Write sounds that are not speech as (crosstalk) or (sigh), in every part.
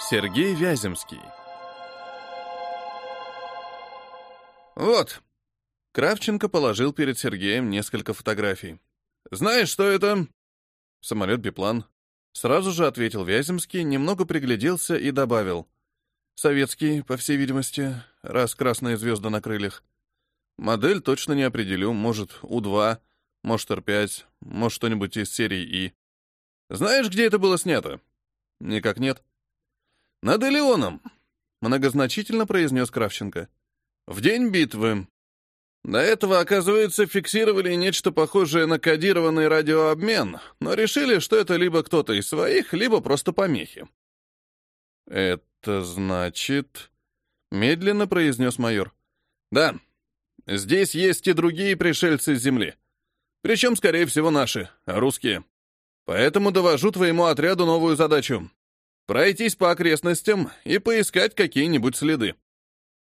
Сергей Вяземский. Вот. Кравченко положил перед Сергеем несколько фотографий. Знаешь, что это? Самолет-биплан. Сразу же ответил Вяземский, немного пригляделся и добавил. Советский, по всей видимости, раз красная звезда на крыльях. Модель точно не определю, может, У-2, может, Р-5, может, что-нибудь из серии И. Знаешь, где это было снято? Никак нет. Над Элеоном, многозначительно произнес Кравченко. В день битвы. До этого, оказывается, фиксировали нечто похожее на кодированный радиообмен, но решили, что это либо кто-то из своих, либо просто помехи. «Это значит...» — медленно произнес майор. «Да, здесь есть и другие пришельцы с Земли. Причем, скорее всего, наши, русские. Поэтому довожу твоему отряду новую задачу пройтись по окрестностям и поискать какие-нибудь следы.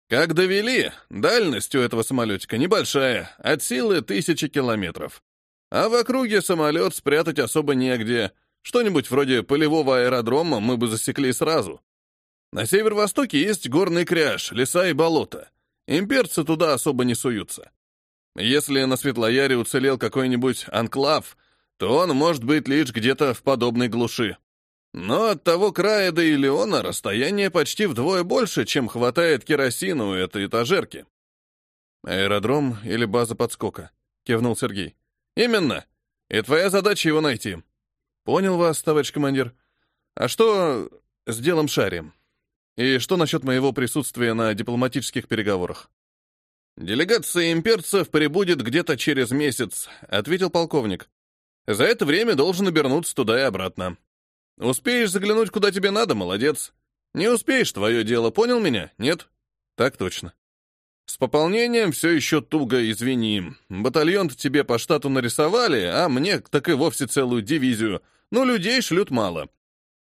Как довели, дальность у этого самолетика небольшая, от силы тысячи километров. А в округе самолет спрятать особо негде. Что-нибудь вроде полевого аэродрома мы бы засекли сразу. На северо-востоке есть горный кряж, леса и болота. Имперцы туда особо не суются. Если на Светлояре уцелел какой-нибудь анклав, то он может быть лишь где-то в подобной глуши. Но от того края до Илеона расстояние почти вдвое больше, чем хватает керосина у этой этажерки. «Аэродром или база подскока?» — кивнул Сергей. «Именно. И твоя задача его найти». «Понял вас, товарищ командир. А что с делом Шари? И что насчет моего присутствия на дипломатических переговорах?» «Делегация имперцев прибудет где-то через месяц», — ответил полковник. «За это время должен обернуться туда и обратно. Успеешь заглянуть куда тебе надо, молодец. Не успеешь, твое дело, понял меня? Нет? Так точно. С пополнением все еще туго, извини. батальон тебе по штату нарисовали, а мне так и вовсе целую дивизию. Но людей шлют мало.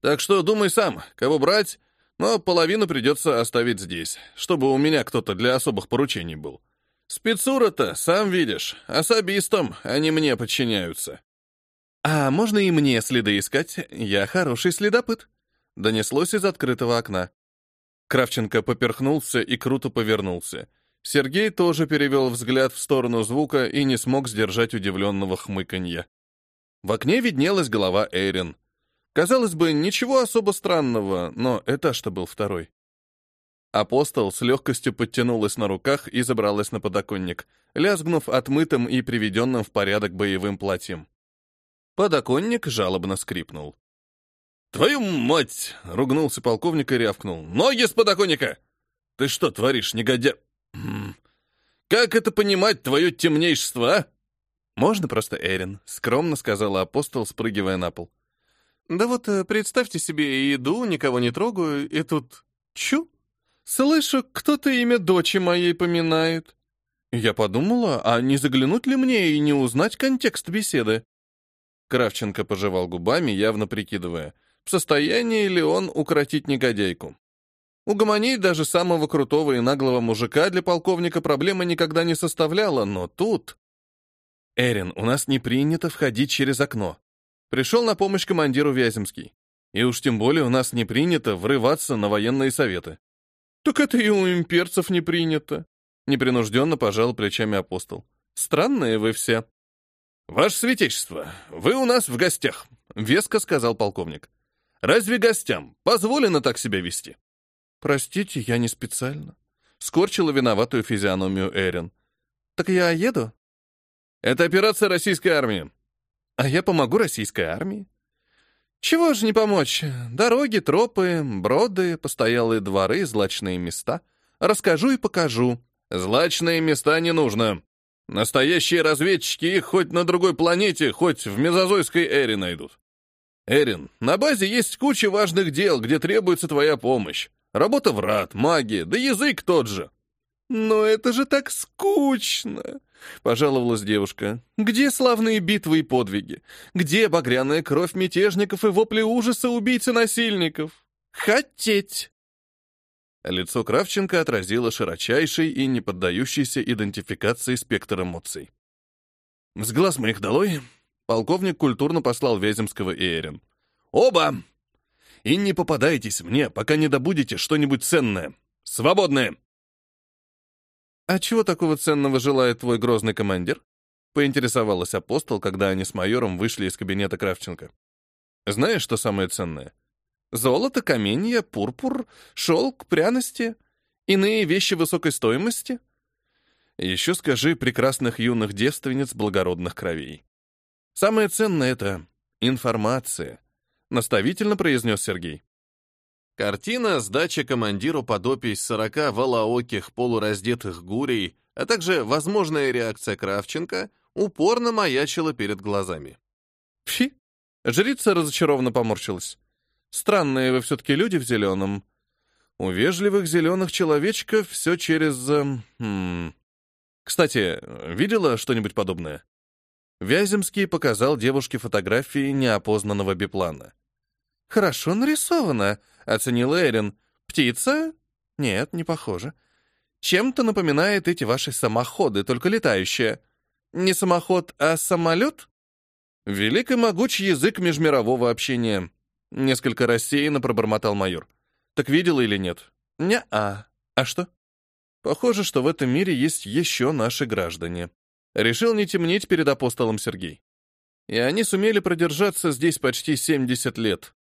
Так что думай сам, кого брать, но половину придется оставить здесь, чтобы у меня кто-то для особых поручений был. Спецура-то, сам видишь, особистам, они мне подчиняются. «А можно и мне следы искать? Я хороший следопыт», — донеслось из открытого окна. Кравченко поперхнулся и круто повернулся. Сергей тоже перевел взгляд в сторону звука и не смог сдержать удивленного хмыканья. В окне виднелась голова Эйрин. Казалось бы, ничего особо странного, но этаж-то был второй. Апостол с легкостью подтянулась на руках и забралась на подоконник, лязгнув отмытым и приведенным в порядок боевым платьем. Подоконник жалобно скрипнул. «Твою мать!» — ругнулся полковник и рявкнул. «Ноги с подоконника! Ты что творишь, негодя...» «Как это понимать, твое темнейшество, а?» «Можно просто Эрин», — скромно сказала апостол, спрыгивая на пол. «Да вот э, представьте себе, иду, никого не трогаю, и тут... Чу! Слышу, кто-то имя дочи моей поминает. Я подумала, а не заглянуть ли мне и не узнать контекст беседы? Кравченко пожевал губами, явно прикидывая, в состоянии ли он укротить негодяйку. Угомонить даже самого крутого и наглого мужика для полковника проблемы никогда не составляла, но тут... «Эрин, у нас не принято входить через окно». Пришел на помощь командиру Вяземский. И уж тем более у нас не принято врываться на военные советы. «Так это и у имперцев не принято», — непринужденно пожал плечами апостол. «Странные вы все». «Ваше святейшество, вы у нас в гостях», — веско сказал полковник. «Разве гостям позволено так себя вести?» «Простите, я не специально», — скорчила виноватую физиономию Эрин. «Так я еду?» «Это операция российской армии». «А я помогу российской армии?» «Чего же не помочь? Дороги, тропы, броды, постоялые дворы, злачные места. Расскажу и покажу». «Злачные места не нужно», Настоящие разведчики их хоть на другой планете, хоть в мезозойской эре найдут. Эрин, на базе есть куча важных дел, где требуется твоя помощь. Работа врат, магия, да язык тот же. Но это же так скучно, пожаловалась девушка. Где славные битвы и подвиги? Где багряная кровь мятежников и вопли ужаса убийцы-насильников? Хотеть. Лицо Кравченко отразило широчайший и не поддающийся идентификации спектр эмоций. «С глаз моих долой!» Полковник культурно послал Вяземского и Эрин. «Оба! и не попадайтесь мне, пока не добудете что-нибудь ценное. Свободны!» «А чего такого ценного желает твой грозный командир?» — поинтересовалась апостол, когда они с майором вышли из кабинета Кравченко. «Знаешь, что самое ценное? Золото, каменья, пурпур, шелк, пряности, иные вещи высокой стоимости. Еще скажи прекрасных юных девственниц благородных кровей. Самое ценное — это информация», — наставительно произнес Сергей. Картина сдача командиру подопий сорока волооких полураздетых гурей, а также возможная реакция Кравченко упорно маячила перед глазами. Фи! Жрица разочарованно поморщилась. Странные вы все-таки люди в зеленом. У вежливых зеленых человечков все через... Хм... Кстати, видела что-нибудь подобное? Вяземский показал девушке фотографии неопознанного биплана. «Хорошо нарисовано», — оценил Эрин. «Птица? Нет, не похоже. Чем-то напоминает эти ваши самоходы, только летающие. Не самоход, а самолет?» «Велик и могуч язык межмирового общения», — несколько рассеянно пробормотал майор. «Так видела или нет?» «Не-а. А что?» «Похоже, что в этом мире есть еще наши граждане». Решил не темнить перед апостолом Сергей. И они сумели продержаться здесь почти 70 лет.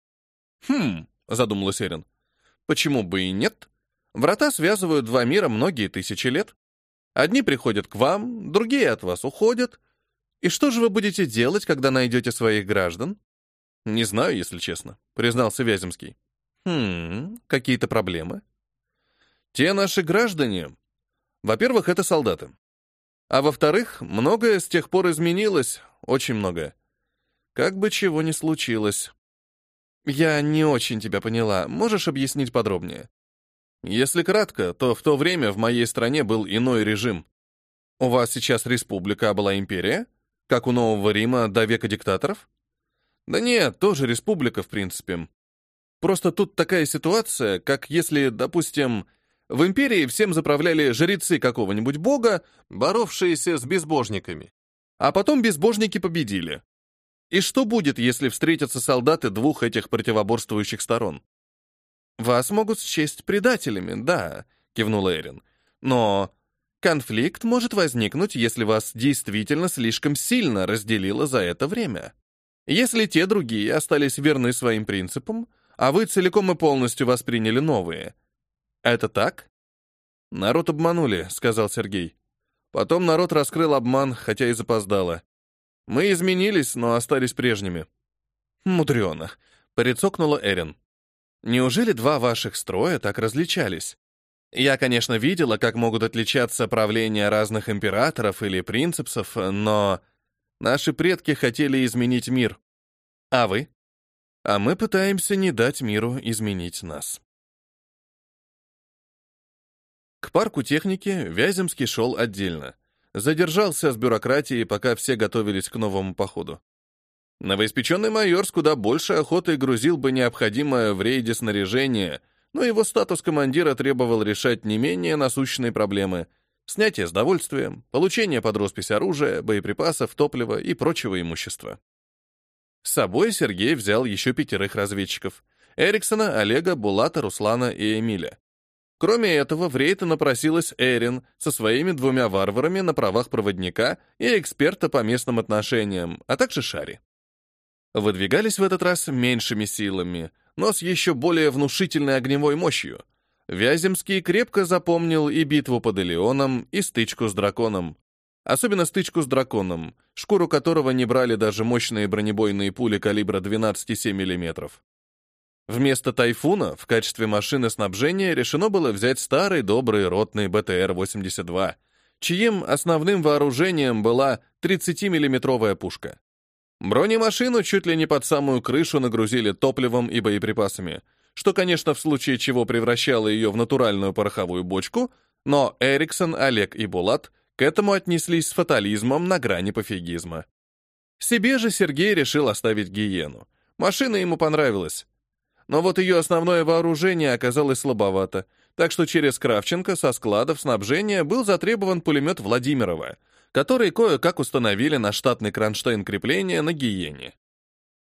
«Хм», — задумалась Эрин, — «почему бы и нет? Врата связывают два мира многие тысячи лет. Одни приходят к вам, другие от вас уходят. И что же вы будете делать, когда найдете своих граждан?» «Не знаю, если честно», — признался Вяземский. «Хм, какие-то проблемы?» «Те наши граждане. Во-первых, это солдаты. А во-вторых, многое с тех пор изменилось, очень многое. Как бы чего ни случилось. «Я не очень тебя поняла. Можешь объяснить подробнее?» «Если кратко, то в то время в моей стране был иной режим. У вас сейчас республика, а была империя? Как у Нового Рима до века диктаторов?» «Да нет, тоже республика, в принципе. Просто тут такая ситуация, как если, допустим, в империи всем заправляли жрецы какого-нибудь бога, боровшиеся с безбожниками. А потом безбожники победили. И что будет, если встретятся солдаты двух этих противоборствующих сторон? Вас могут счесть предателями, да, кивнул Эрин. Но конфликт может возникнуть, если вас действительно слишком сильно разделило за это время. Если те другие остались верны своим принципам, а вы целиком и полностью восприняли новые. Это так? Народ обманули, сказал Сергей. Потом народ раскрыл обман, хотя и запоздало. Мы изменились, но остались прежними. Мудрено, прицокнула Эрин. Неужели два ваших строя так различались? Я, конечно, видела, как могут отличаться правления разных императоров или принципсов, но наши предки хотели изменить мир. А вы? А мы пытаемся не дать миру изменить нас. К парку техники Вяземский шел отдельно — задержался с бюрократией, пока все готовились к новому походу. Новоиспеченный майор с куда большей охотой грузил бы необходимое в рейде снаряжение, но его статус командира требовал решать не менее насущные проблемы — снятие с довольствием, получение под роспись оружия, боеприпасов, топлива и прочего имущества. С собой Сергей взял еще пятерых разведчиков — Эриксона, Олега, Булата, Руслана и Эмиля. Кроме этого, в рейд напросилась Эрин со своими двумя варварами на правах проводника и эксперта по местным отношениям, а также Шари. Выдвигались в этот раз меньшими силами, но с еще более внушительной огневой мощью. Вяземский крепко запомнил и битву под Элеоном, и стычку с драконом. Особенно стычку с драконом, шкуру которого не брали даже мощные бронебойные пули калибра 12,7 мм. Вместо «Тайфуна» в качестве машины снабжения решено было взять старый добрый ротный БТР-82, чьим основным вооружением была 30-миллиметровая пушка. Бронемашину чуть ли не под самую крышу нагрузили топливом и боеприпасами, что, конечно, в случае чего превращало ее в натуральную пороховую бочку, но Эриксон, Олег и Булат к этому отнеслись с фатализмом на грани пофигизма. Себе же Сергей решил оставить гиену. Машина ему понравилась, но вот ее основное вооружение оказалось слабовато, так что через Кравченко со складов снабжения был затребован пулемет Владимирова, который кое-как установили на штатный кронштейн крепления на гиене.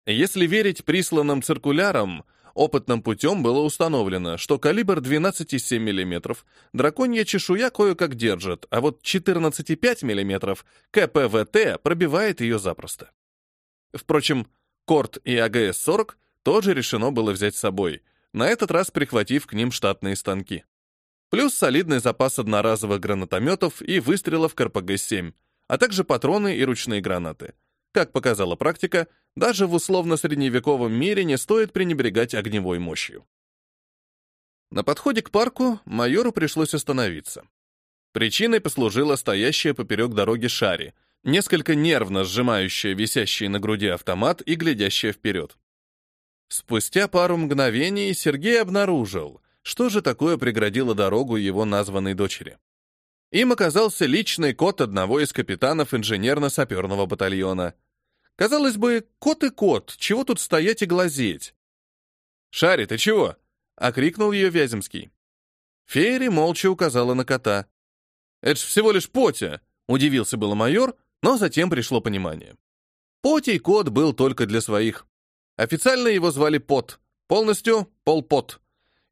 Если верить присланным циркулярам, опытным путем было установлено, что калибр 12,7 мм драконья чешуя кое-как держит, а вот 14,5 мм КПВТ пробивает ее запросто. Впрочем, Корт и АГС-40 тоже решено было взять с собой, на этот раз прихватив к ним штатные станки. Плюс солидный запас одноразовых гранатометов и выстрелов к РПГ-7, а также патроны и ручные гранаты. Как показала практика, даже в условно-средневековом мире не стоит пренебрегать огневой мощью. На подходе к парку майору пришлось остановиться. Причиной послужила стоящая поперек дороги Шари, несколько нервно сжимающая висящий на груди автомат и глядящая вперед. Спустя пару мгновений Сергей обнаружил, что же такое преградило дорогу его названной дочери. Им оказался личный кот одного из капитанов инженерно-саперного батальона. Казалось бы, кот и кот, чего тут стоять и глазеть? «Шари, ты чего?» — окрикнул ее Вяземский. Фейри молча указала на кота. «Это ж всего лишь Потя!» — удивился было майор, но затем пришло понимание. Потей кот был только для своих. Официально его звали Пот, полностью Пол Пот.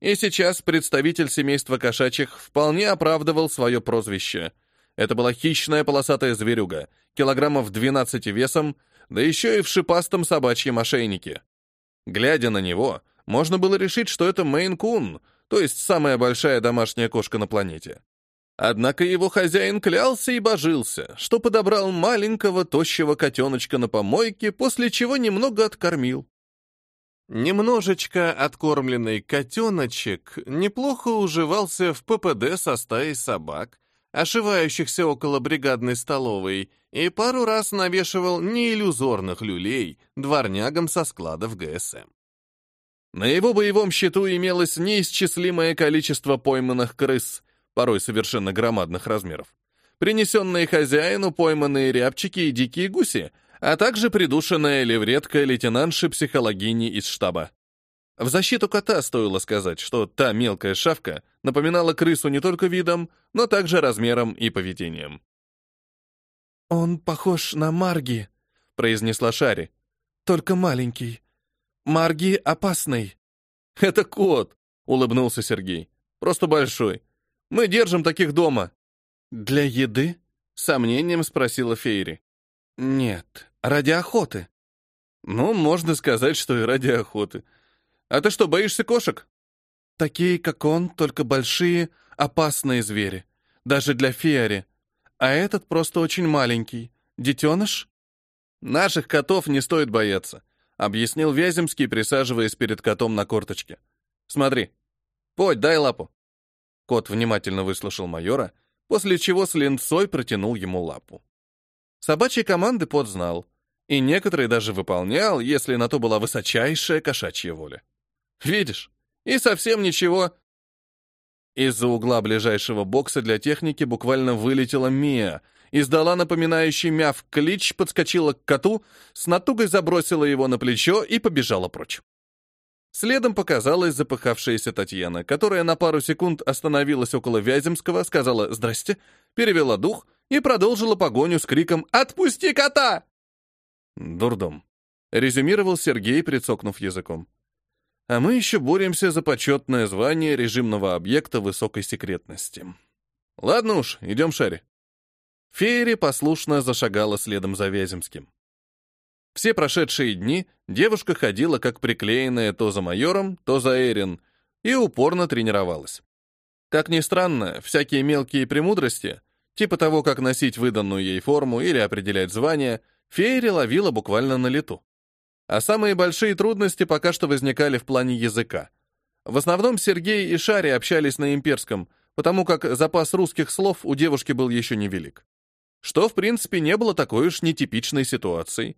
И сейчас представитель семейства кошачьих вполне оправдывал свое прозвище. Это была хищная полосатая зверюга, килограммов 12 весом, да еще и в шипастом собачьем ошейнике. Глядя на него, можно было решить, что это Мейн-кун, то есть самая большая домашняя кошка на планете. Однако его хозяин клялся и божился, что подобрал маленького тощего котеночка на помойке, после чего немного откормил. Немножечко откормленный котеночек неплохо уживался в ППД со стаей собак, ошивающихся около бригадной столовой, и пару раз навешивал неиллюзорных люлей дворнягам со складов ГСМ. На его боевом счету имелось неисчислимое количество пойманных крыс, порой совершенно громадных размеров, принесенные хозяину пойманные рябчики и дикие гуси, а также придушенная левретка лейтенантши психологини из штаба. В защиту кота стоило сказать, что та мелкая шавка напоминала крысу не только видом, но также размером и поведением. «Он похож на Марги», — произнесла Шари. «Только маленький. Марги опасный». (laughs) «Это кот», — улыбнулся Сергей. «Просто большой. Мы держим таких дома». «Для еды?» — сомнением спросила Фейри. «Нет, Ради охоты. Ну, можно сказать, что и ради охоты. А ты что, боишься кошек? Такие, как он, только большие, опасные звери. Даже для феари. А этот просто очень маленький. Детеныш? Наших котов не стоит бояться, объяснил Вяземский, присаживаясь перед котом на корточке. Смотри. Подь, дай лапу. Кот внимательно выслушал майора, после чего с линцой протянул ему лапу. Собачьи команды Пот знал, и некоторые даже выполнял, если на то была высочайшая кошачья воля. Видишь? И совсем ничего. Из-за угла ближайшего бокса для техники буквально вылетела Мия, издала напоминающий мяв клич, подскочила к коту, с натугой забросила его на плечо и побежала прочь. Следом показалась запыхавшаяся Татьяна, которая на пару секунд остановилась около Вяземского, сказала «здрасте», перевела дух — и продолжила погоню с криком «Отпусти кота!» «Дурдом», — резюмировал Сергей, прицокнув языком. «А мы еще боремся за почетное звание режимного объекта высокой секретности. Ладно уж, идем шаре». Фейри послушно зашагала следом за Вяземским. Все прошедшие дни девушка ходила как приклеенная то за майором, то за Эрин, и упорно тренировалась. Как ни странно, всякие мелкие премудрости типа того, как носить выданную ей форму или определять звание, Фейри ловила буквально на лету. А самые большие трудности пока что возникали в плане языка. В основном Сергей и Шари общались на имперском, потому как запас русских слов у девушки был еще невелик. Что, в принципе, не было такой уж нетипичной ситуацией.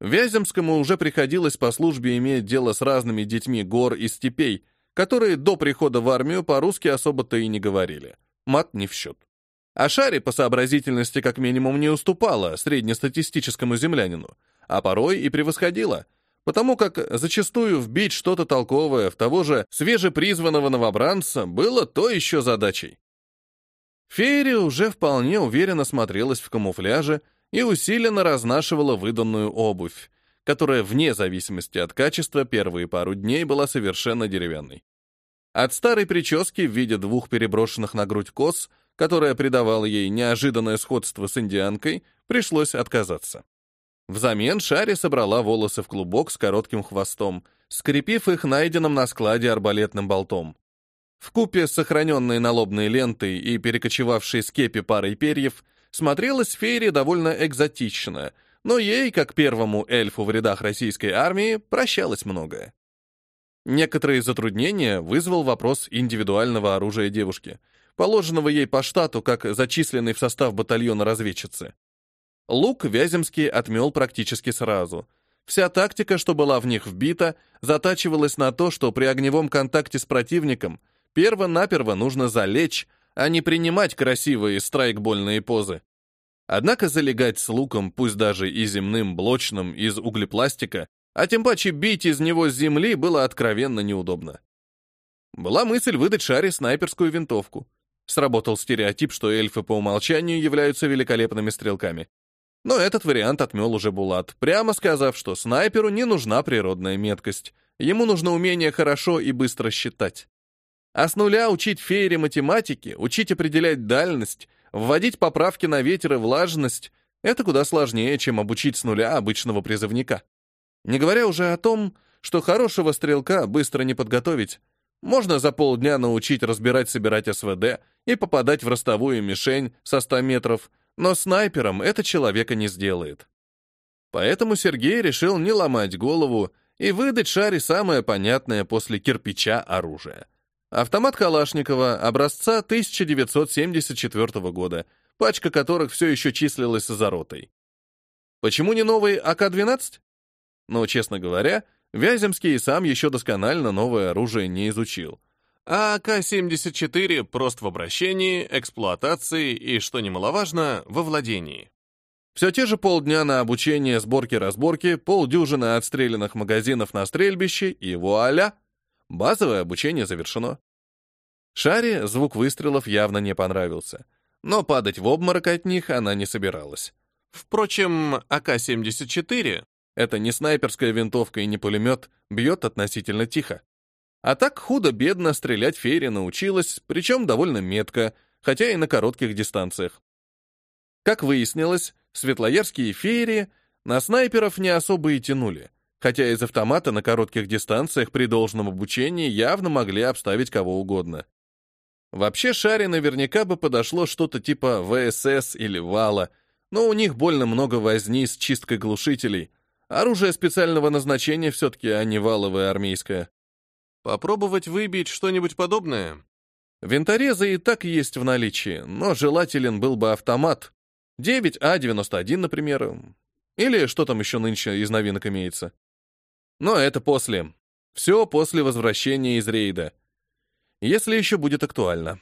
Вяземскому уже приходилось по службе иметь дело с разными детьми гор и степей, которые до прихода в армию по-русски особо-то и не говорили. Мат не в счет. А Шаре по сообразительности как минимум не уступала среднестатистическому землянину, а порой и превосходила, потому как зачастую вбить что-то толковое в того же свежепризванного новобранца было то еще задачей. Фейри уже вполне уверенно смотрелась в камуфляже и усиленно разнашивала выданную обувь, которая вне зависимости от качества первые пару дней была совершенно деревянной. От старой прически в виде двух переброшенных на грудь кос, которая придавала ей неожиданное сходство с индианкой, пришлось отказаться. Взамен Шари собрала волосы в клубок с коротким хвостом, скрепив их найденным на складе арбалетным болтом. В купе с сохраненной налобной лентой и перекочевавшей с кепи парой перьев смотрелась Фейри довольно экзотично, но ей, как первому эльфу в рядах российской армии, прощалось многое. Некоторые затруднения вызвал вопрос индивидуального оружия девушки, положенного ей по штату как зачисленный в состав батальона разведчицы. Лук Вяземский отмел практически сразу. Вся тактика, что была в них вбита, затачивалась на то, что при огневом контакте с противником перво-наперво нужно залечь, а не принимать красивые страйкбольные позы. Однако залегать с луком, пусть даже и земным, блочным, из углепластика, а тем паче бить из него с земли было откровенно неудобно. Была мысль выдать Шаре снайперскую винтовку. Сработал стереотип, что эльфы по умолчанию являются великолепными стрелками. Но этот вариант отмел уже Булат, прямо сказав, что снайперу не нужна природная меткость. Ему нужно умение хорошо и быстро считать. А с нуля учить феере математики, учить определять дальность, вводить поправки на ветер и влажность — это куда сложнее, чем обучить с нуля обычного призывника. Не говоря уже о том, что хорошего стрелка быстро не подготовить. Можно за полдня научить разбирать, собирать СВД и попадать в ростовую мишень со 100 метров, но снайпером это человека не сделает. Поэтому Сергей решил не ломать голову и выдать Шаре самое понятное после кирпича оружие. Автомат Калашникова образца 1974 года, пачка которых все еще числилась за ротой. Почему не новый АК-12? Но, честно говоря, Вяземский и сам еще досконально новое оружие не изучил. А АК-74 прост в обращении, эксплуатации и, что немаловажно, во владении. Все те же полдня на обучение сборки-разборки, полдюжины отстрелянных магазинов на стрельбище и вуаля! Базовое обучение завершено. Шаре звук выстрелов явно не понравился, но падать в обморок от них она не собиралась. Впрочем, АК-74 это не снайперская винтовка и не пулемет, бьет относительно тихо. А так худо-бедно стрелять Фейри научилась, причем довольно метко, хотя и на коротких дистанциях. Как выяснилось, светлоярские Фейри на снайперов не особо и тянули, хотя из автомата на коротких дистанциях при должном обучении явно могли обставить кого угодно. Вообще Шаре наверняка бы подошло что-то типа ВСС или Вала, но у них больно много возни с чисткой глушителей — Оружие специального назначения все-таки, а не валовое армейское. Попробовать выбить что-нибудь подобное? Винторезы и так есть в наличии, но желателен был бы автомат. 9А91, например. Или что там еще нынче из новинок имеется. Но это после. Все после возвращения из рейда. Если еще будет актуально.